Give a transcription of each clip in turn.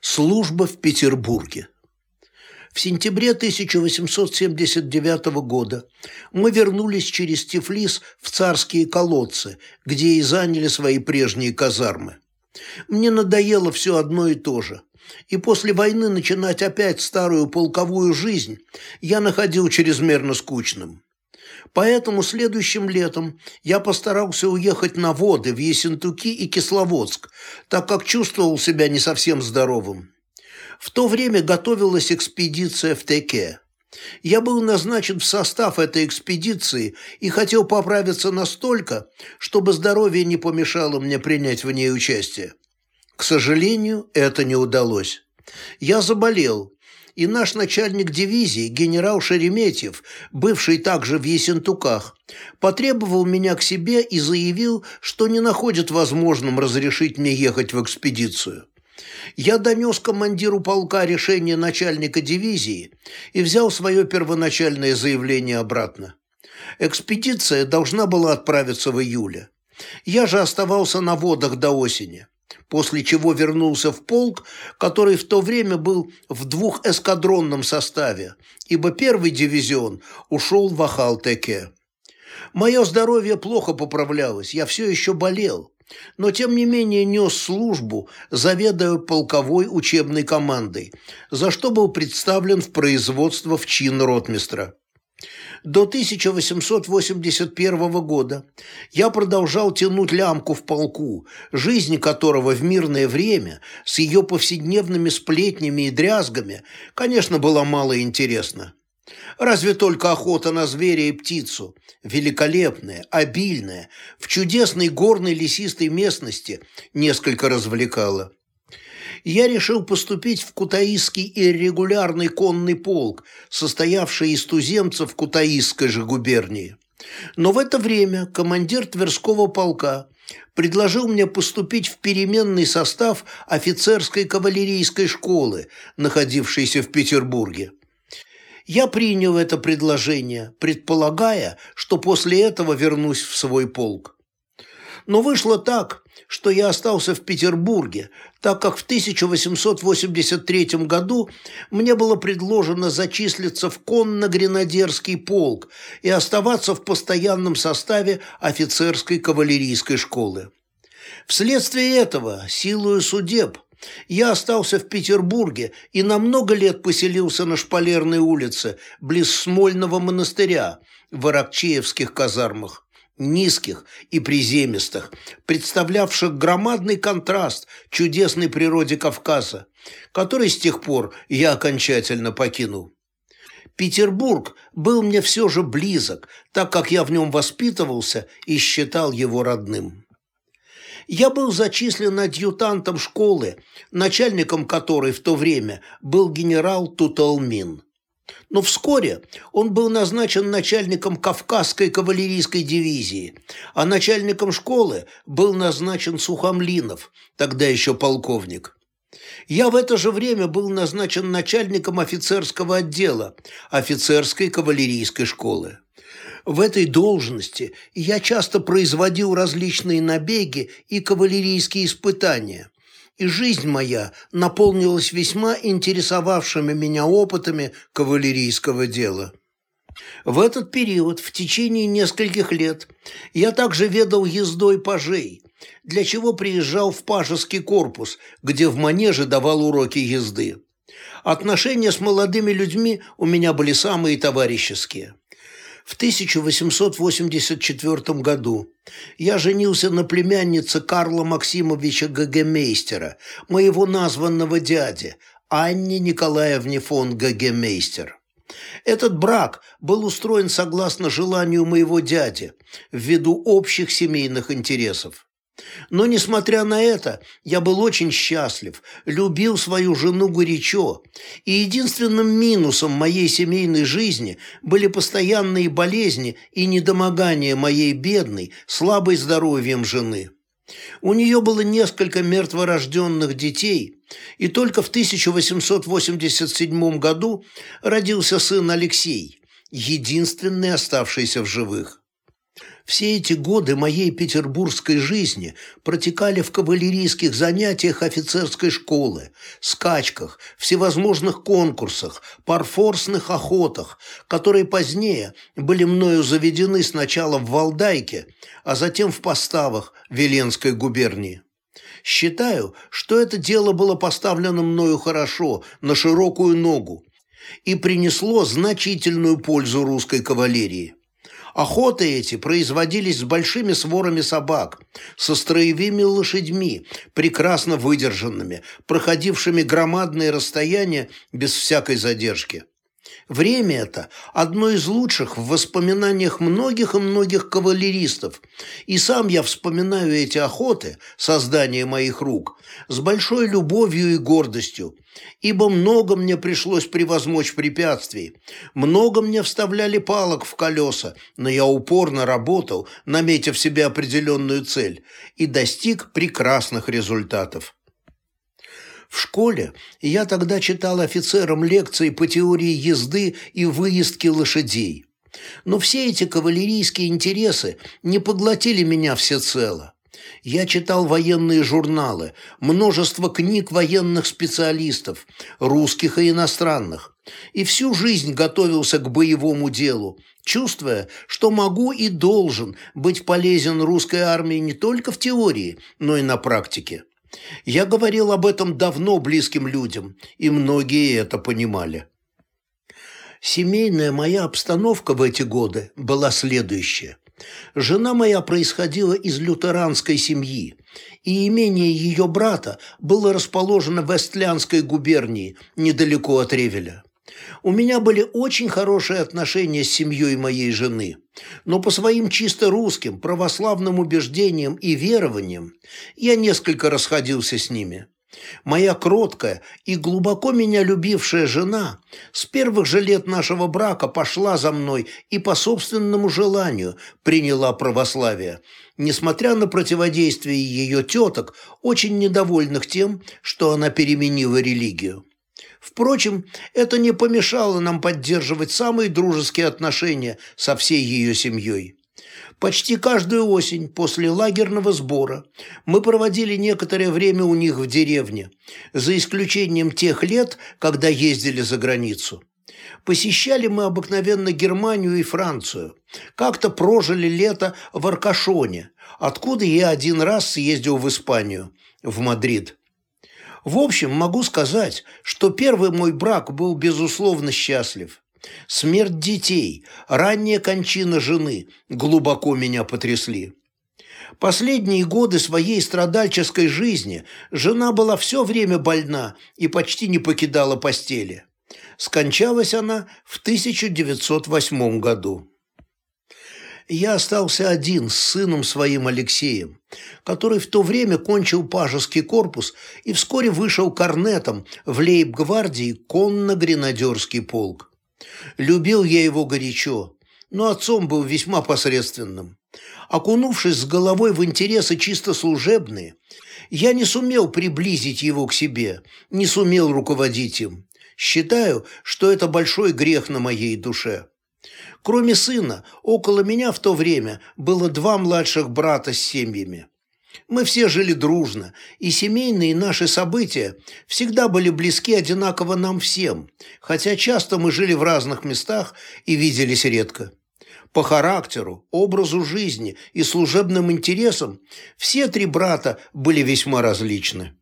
Служба в Петербурге. В сентябре 1879 года мы вернулись через Тифлис в царские колодцы, где и заняли свои прежние казармы. Мне надоело все одно и то же. И после войны начинать опять старую полковую жизнь я находил чрезмерно скучным. Поэтому следующим летом я постарался уехать на воды в Ессентуки и Кисловодск, так как чувствовал себя не совсем здоровым. В то время готовилась экспедиция в Теке. Я был назначен в состав этой экспедиции и хотел поправиться настолько, чтобы здоровье не помешало мне принять в ней участие. К сожалению, это не удалось. Я заболел, и наш начальник дивизии, генерал Шереметьев, бывший также в Ессентуках, потребовал меня к себе и заявил, что не находит возможным разрешить мне ехать в экспедицию. Я донес командиру полка решение начальника дивизии и взял свое первоначальное заявление обратно. Экспедиция должна была отправиться в июле. Я же оставался на водах до осени после чего вернулся в полк, который в то время был в двухэскадронном составе, ибо первый дивизион ушел в Ахалтеке. Мое здоровье плохо поправлялось, я все еще болел, но тем не менее нес службу, заведуя полковой учебной командой, за что был представлен в производство в чин ротмистра. До 1881 года я продолжал тянуть лямку в полку, жизнь которого в мирное время с ее повседневными сплетнями и дрязгами, конечно, была мало интересна. Разве только охота на зверя и птицу, великолепная, обильная, в чудесной горной лесистой местности, несколько развлекала я решил поступить в Кутаисский иррегулярный конный полк, состоявший из туземцев Кутаисской же губернии. Но в это время командир Тверского полка предложил мне поступить в переменный состав офицерской кавалерийской школы, находившейся в Петербурге. Я принял это предложение, предполагая, что после этого вернусь в свой полк. Но вышло так, что я остался в Петербурге, так как в 1883 году мне было предложено зачислиться в конно-гренадерский полк и оставаться в постоянном составе офицерской кавалерийской школы. Вследствие этого, силою судеб, я остался в Петербурге и на много лет поселился на Шпалерной улице, близ Смольного монастыря, в Аракчеевских казармах низких и приземистых, представлявших громадный контраст чудесной природе Кавказа, который с тех пор я окончательно покинул. Петербург был мне все же близок, так как я в нем воспитывался и считал его родным. Я был зачислен адъютантом школы, начальником которой в то время был генерал Туталмин. Но вскоре он был назначен начальником Кавказской кавалерийской дивизии, а начальником школы был назначен Сухомлинов, тогда еще полковник. Я в это же время был назначен начальником офицерского отдела офицерской кавалерийской школы. В этой должности я часто производил различные набеги и кавалерийские испытания – и жизнь моя наполнилась весьма интересовавшими меня опытами кавалерийского дела. В этот период, в течение нескольких лет, я также ведал ездой пажей, для чего приезжал в пажеский корпус, где в манеже давал уроки езды. Отношения с молодыми людьми у меня были самые товарищеские. В 1884 году я женился на племяннице Карла Максимовича Гагемейстера, моего названного дяди, Анне Николаевне фон Гагемейстер. Этот брак был устроен согласно желанию моего дяди, ввиду общих семейных интересов. Но, несмотря на это, я был очень счастлив, любил свою жену горячо, и единственным минусом моей семейной жизни были постоянные болезни и недомогание моей бедной, слабой здоровьем жены. У нее было несколько мертворожденных детей, и только в 1887 году родился сын Алексей, единственный оставшийся в живых. Все эти годы моей петербургской жизни протекали в кавалерийских занятиях офицерской школы, скачках, всевозможных конкурсах, парфорсных охотах, которые позднее были мною заведены сначала в Валдайке, а затем в поставах Веленской губернии. Считаю, что это дело было поставлено мною хорошо, на широкую ногу, и принесло значительную пользу русской кавалерии. Охоты эти производились с большими сворами собак, со строевыми лошадьми, прекрасно выдержанными, проходившими громадные расстояния без всякой задержки. Время это одно из лучших в воспоминаниях многих и многих кавалеристов, и сам я вспоминаю эти охоты, создание моих рук, с большой любовью и гордостью, ибо много мне пришлось превозмочь препятствий, много мне вставляли палок в колеса, но я упорно работал, наметив себе определенную цель, и достиг прекрасных результатов. В школе я тогда читал офицерам лекции по теории езды и выездки лошадей. Но все эти кавалерийские интересы не поглотили меня всецело. Я читал военные журналы, множество книг военных специалистов, русских и иностранных, и всю жизнь готовился к боевому делу, чувствуя, что могу и должен быть полезен русской армии не только в теории, но и на практике. Я говорил об этом давно близким людям, и многие это понимали. Семейная моя обстановка в эти годы была следующая. Жена моя происходила из лютеранской семьи, и имение ее брата было расположено в Эстлянской губернии, недалеко от Ревеля. У меня были очень хорошие отношения с семьей моей жены, но по своим чисто русским православным убеждениям и верованиям я несколько расходился с ними. Моя кроткая и глубоко меня любившая жена с первых же лет нашего брака пошла за мной и по собственному желанию приняла православие, несмотря на противодействие ее теток, очень недовольных тем, что она переменила религию. Впрочем, это не помешало нам поддерживать самые дружеские отношения со всей ее семьей. Почти каждую осень после лагерного сбора мы проводили некоторое время у них в деревне, за исключением тех лет, когда ездили за границу. Посещали мы обыкновенно Германию и Францию. Как-то прожили лето в Аркашоне, откуда я один раз съездил в Испанию, в Мадрид. В общем, могу сказать, что первый мой брак был безусловно счастлив. Смерть детей, ранняя кончина жены глубоко меня потрясли. Последние годы своей страдальческой жизни жена была все время больна и почти не покидала постели. Скончалась она в 1908 году я остался один с сыном своим Алексеем, который в то время кончил пажеский корпус и вскоре вышел корнетом в лейб-гвардии конно-гренадерский полк. Любил я его горячо, но отцом был весьма посредственным. Окунувшись с головой в интересы чисто служебные, я не сумел приблизить его к себе, не сумел руководить им. Считаю, что это большой грех на моей душе. Кроме сына, около меня в то время было два младших брата с семьями. Мы все жили дружно, и семейные наши события всегда были близки одинаково нам всем, хотя часто мы жили в разных местах и виделись редко. По характеру, образу жизни и служебным интересам все три брата были весьма различны.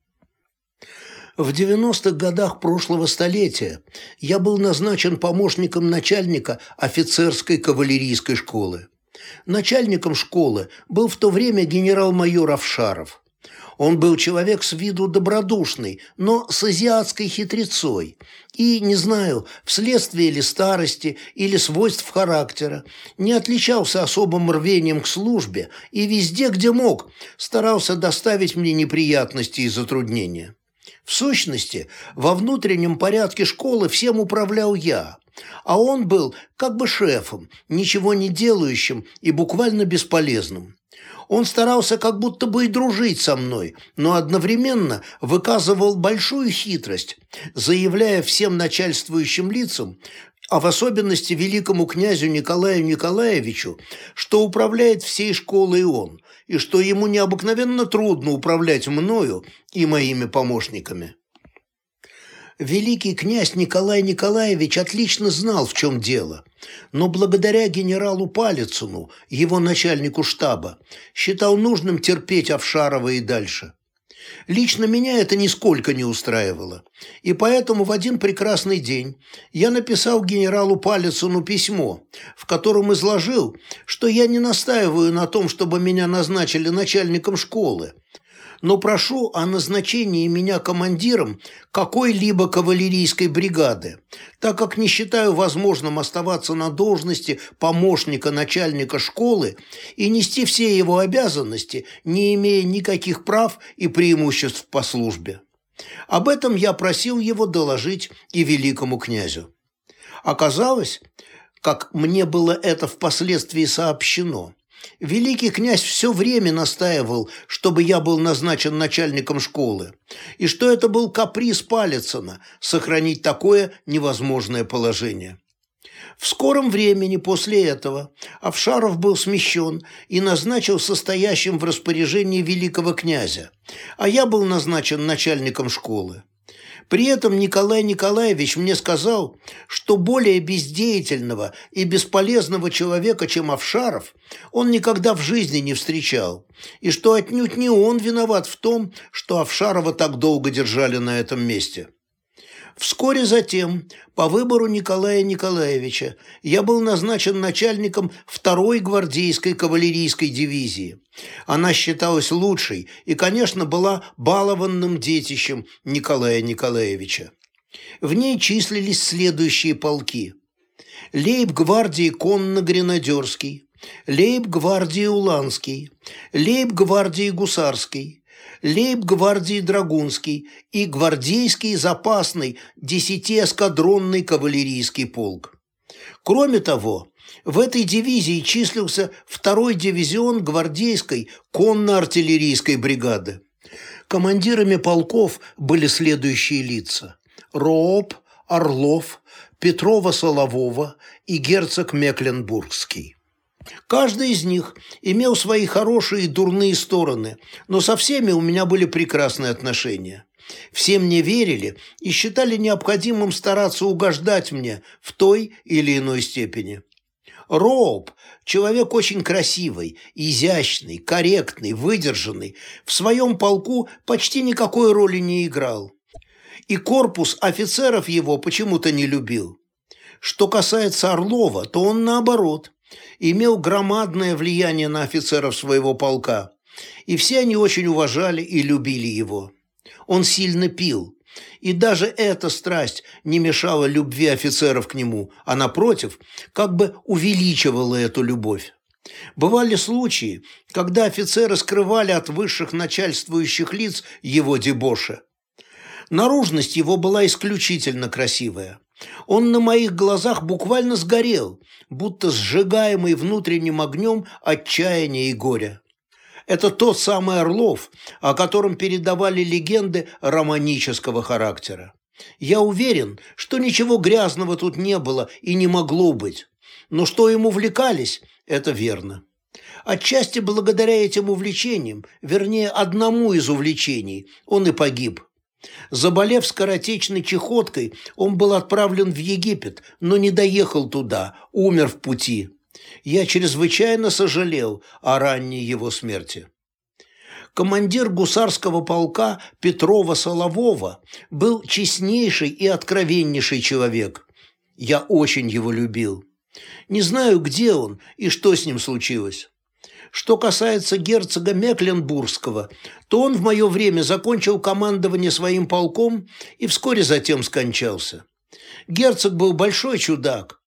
В 90-х годах прошлого столетия я был назначен помощником начальника офицерской кавалерийской школы. Начальником школы был в то время генерал-майор Овшаров. Он был человек с виду добродушный, но с азиатской хитрецой. И, не знаю, вследствие ли старости или свойств характера, не отличался особым рвением к службе и везде, где мог, старался доставить мне неприятности и затруднения. В сущности, во внутреннем порядке школы всем управлял я, а он был как бы шефом, ничего не делающим и буквально бесполезным. Он старался как будто бы и дружить со мной, но одновременно выказывал большую хитрость, заявляя всем начальствующим лицам а в особенности великому князю Николаю Николаевичу, что управляет всей школой он, и что ему необыкновенно трудно управлять мною и моими помощниками. Великий князь Николай Николаевич отлично знал, в чем дело, но благодаря генералу Палицыну, его начальнику штаба, считал нужным терпеть Овшарова и дальше. Лично меня это нисколько не устраивало, и поэтому в один прекрасный день я написал генералу Палицыну письмо, в котором изложил, что я не настаиваю на том, чтобы меня назначили начальником школы, но прошу о назначении меня командиром какой-либо кавалерийской бригады, так как не считаю возможным оставаться на должности помощника начальника школы и нести все его обязанности, не имея никаких прав и преимуществ по службе. Об этом я просил его доложить и великому князю. Оказалось, как мне было это впоследствии сообщено, Великий князь все время настаивал, чтобы я был назначен начальником школы, и что это был каприз Палицына сохранить такое невозможное положение. В скором времени после этого Авшаров был смещен и назначил состоящим в распоряжении великого князя, а я был назначен начальником школы. При этом Николай Николаевич мне сказал, что более бездеятельного и бесполезного человека, чем Овшаров, он никогда в жизни не встречал, и что отнюдь не он виноват в том, что Овшарова так долго держали на этом месте. Вскоре затем, по выбору Николая Николаевича, я был назначен начальником второй гвардейской кавалерийской дивизии. Она считалась лучшей и, конечно, была балованным детищем Николая Николаевича. В ней числились следующие полки. Лейб-гвардии конно-гренадерский, лейб-гвардии Уланский, лейб-гвардии Гусарский, лейб-гвардии Драгунский и гвардейский запасный десятиэскадронный кавалерийский полк. Кроме того, в этой дивизии числился второй дивизион гвардейской конно-артиллерийской бригады. Командирами полков были следующие лица. Рооп, Орлов, Петрова-Солового и герцог Мекленбургский. Каждый из них имел свои хорошие и дурные стороны, но со всеми у меня были прекрасные отношения. Все мне верили и считали необходимым стараться угождать мне в той или иной степени. Роуп – человек очень красивый, изящный, корректный, выдержанный, в своем полку почти никакой роли не играл. И корпус офицеров его почему-то не любил. Что касается Орлова, то он наоборот – имел громадное влияние на офицеров своего полка, и все они очень уважали и любили его. Он сильно пил, и даже эта страсть не мешала любви офицеров к нему, а напротив, как бы увеличивала эту любовь. Бывали случаи, когда офицеры скрывали от высших начальствующих лиц его дебоши. Наружность его была исключительно красивая. Он на моих глазах буквально сгорел, будто сжигаемый внутренним огнем отчаяния и горя. Это тот самый Орлов, о котором передавали легенды романического характера. Я уверен, что ничего грязного тут не было и не могло быть. Но что им увлекались, это верно. Отчасти благодаря этим увлечениям, вернее, одному из увлечений, он и погиб. Заболев скоротечной чехоткой, он был отправлен в Египет, но не доехал туда, умер в пути. Я чрезвычайно сожалел о ранней его смерти. Командир гусарского полка Петрова-Солового был честнейший и откровеннейший человек. Я очень его любил. Не знаю, где он и что с ним случилось. Что касается герцога Мекленбургского, то он в мое время закончил командование своим полком и вскоре затем скончался. Герцог был большой чудак,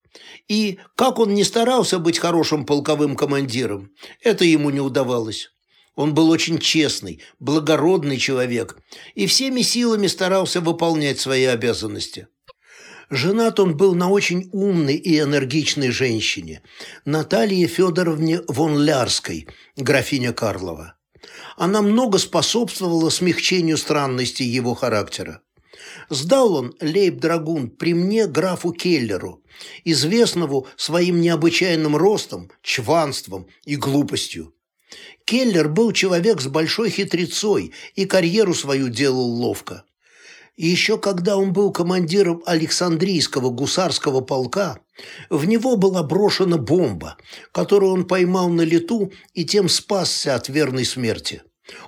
и, как он не старался быть хорошим полковым командиром, это ему не удавалось. Он был очень честный, благородный человек и всеми силами старался выполнять свои обязанности. Женат он был на очень умной и энергичной женщине, Наталье Федоровне von Лярской, графиня Карлова. Она много способствовала смягчению странностей его характера. Сдал он лейб-драгун при мне графу Келлеру, известному своим необычайным ростом, чванством и глупостью. Келлер был человек с большой хитрецой и карьеру свою делал ловко. И еще когда он был командиром Александрийского гусарского полка, в него была брошена бомба, которую он поймал на лету и тем спасся от верной смерти.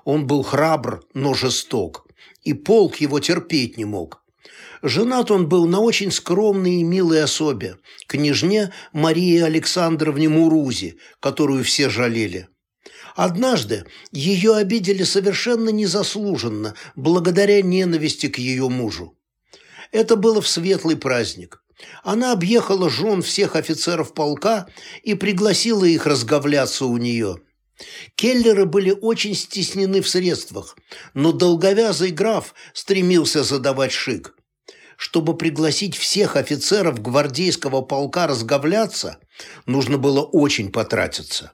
Он был храбр, но жесток, и полк его терпеть не мог. Женат он был на очень скромной и милой особе, княжне Марии Александровне Мурузи, которую все жалели. Однажды ее обидели совершенно незаслуженно, благодаря ненависти к ее мужу. Это было в светлый праздник. Она объехала жен всех офицеров полка и пригласила их разговляться у нее. Келлеры были очень стеснены в средствах, но долговязый граф стремился задавать шик. Чтобы пригласить всех офицеров гвардейского полка разговляться, нужно было очень потратиться.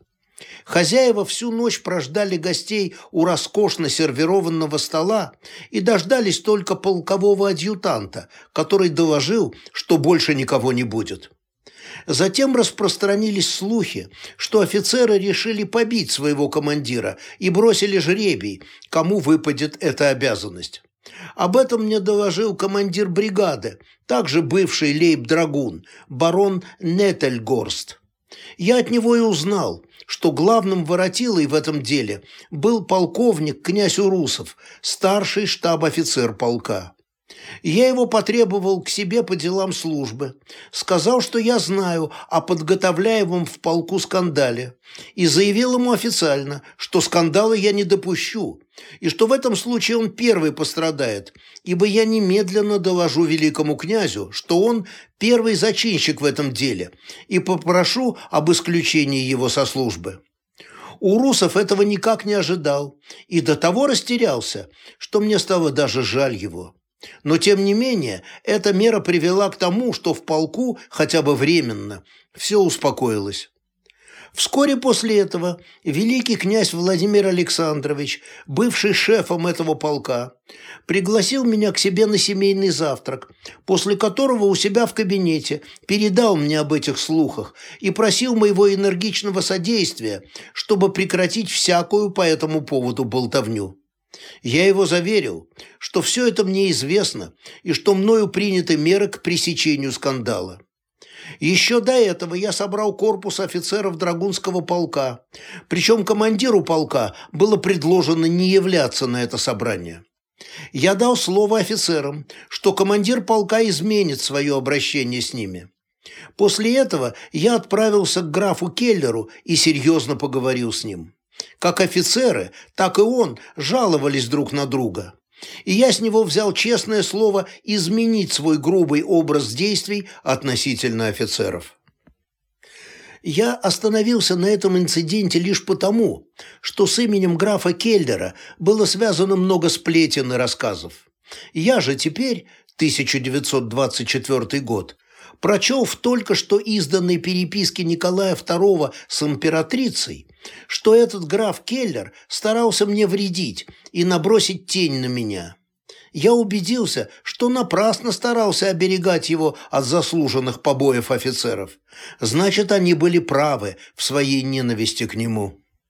Хозяева всю ночь прождали гостей у роскошно сервированного стола и дождались только полкового адъютанта, который доложил, что больше никого не будет. Затем распространились слухи, что офицеры решили побить своего командира и бросили жребий, кому выпадет эта обязанность. Об этом мне доложил командир бригады, также бывший лейб-драгун, барон Нетельгорст. Я от него и узнал, что главным воротилой в этом деле был полковник князь Урусов, старший штаб-офицер полка. Я его потребовал к себе по делам службы, сказал, что я знаю о подготовляемом в полку скандале, и заявил ему официально, что скандала я не допущу, и что в этом случае он первый пострадает, ибо я немедленно доложу великому князю, что он первый зачинщик в этом деле, и попрошу об исключении его со службы. Урусов этого никак не ожидал и до того растерялся, что мне стало даже жаль его. Но, тем не менее, эта мера привела к тому, что в полку, хотя бы временно, все успокоилось. Вскоре после этого великий князь Владимир Александрович, бывший шефом этого полка, пригласил меня к себе на семейный завтрак, после которого у себя в кабинете передал мне об этих слухах и просил моего энергичного содействия, чтобы прекратить всякую по этому поводу болтовню. Я его заверил, что все это мне известно и что мною приняты меры к пресечению скандала. Еще до этого я собрал корпус офицеров Драгунского полка, причем командиру полка было предложено не являться на это собрание. Я дал слово офицерам, что командир полка изменит свое обращение с ними. После этого я отправился к графу Келлеру и серьезно поговорил с ним. Как офицеры, так и он жаловались друг на друга. И я с него взял честное слово изменить свой грубый образ действий относительно офицеров. Я остановился на этом инциденте лишь потому, что с именем графа Кельдера было связано много сплетен и рассказов. Я же теперь, 1924 год, прочел в только что изданной переписке Николая II с императрицей, что этот граф Келлер старался мне вредить и набросить тень на меня. Я убедился, что напрасно старался оберегать его от заслуженных побоев офицеров. Значит, они были правы в своей ненависти к нему.